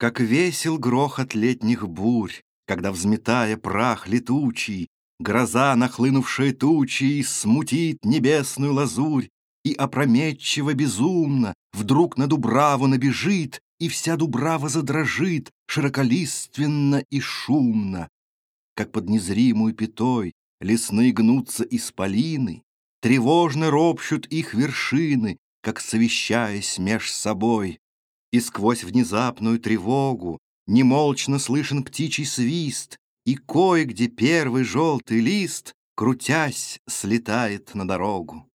Как весел грохот летних бурь, Когда, взметая прах летучий, Гроза, нахлынувшая тучей, Смутит небесную лазурь, И опрометчиво безумно Вдруг на Дубраву набежит, И вся Дубрава задрожит Широколиственно и шумно. Как под незримую пятой Лесные гнутся исполины, Тревожно ропщут их вершины, Как совещаясь меж собой. И сквозь внезапную тревогу Немолчно слышен птичий свист, И кое-где первый желтый лист, Крутясь, слетает на дорогу.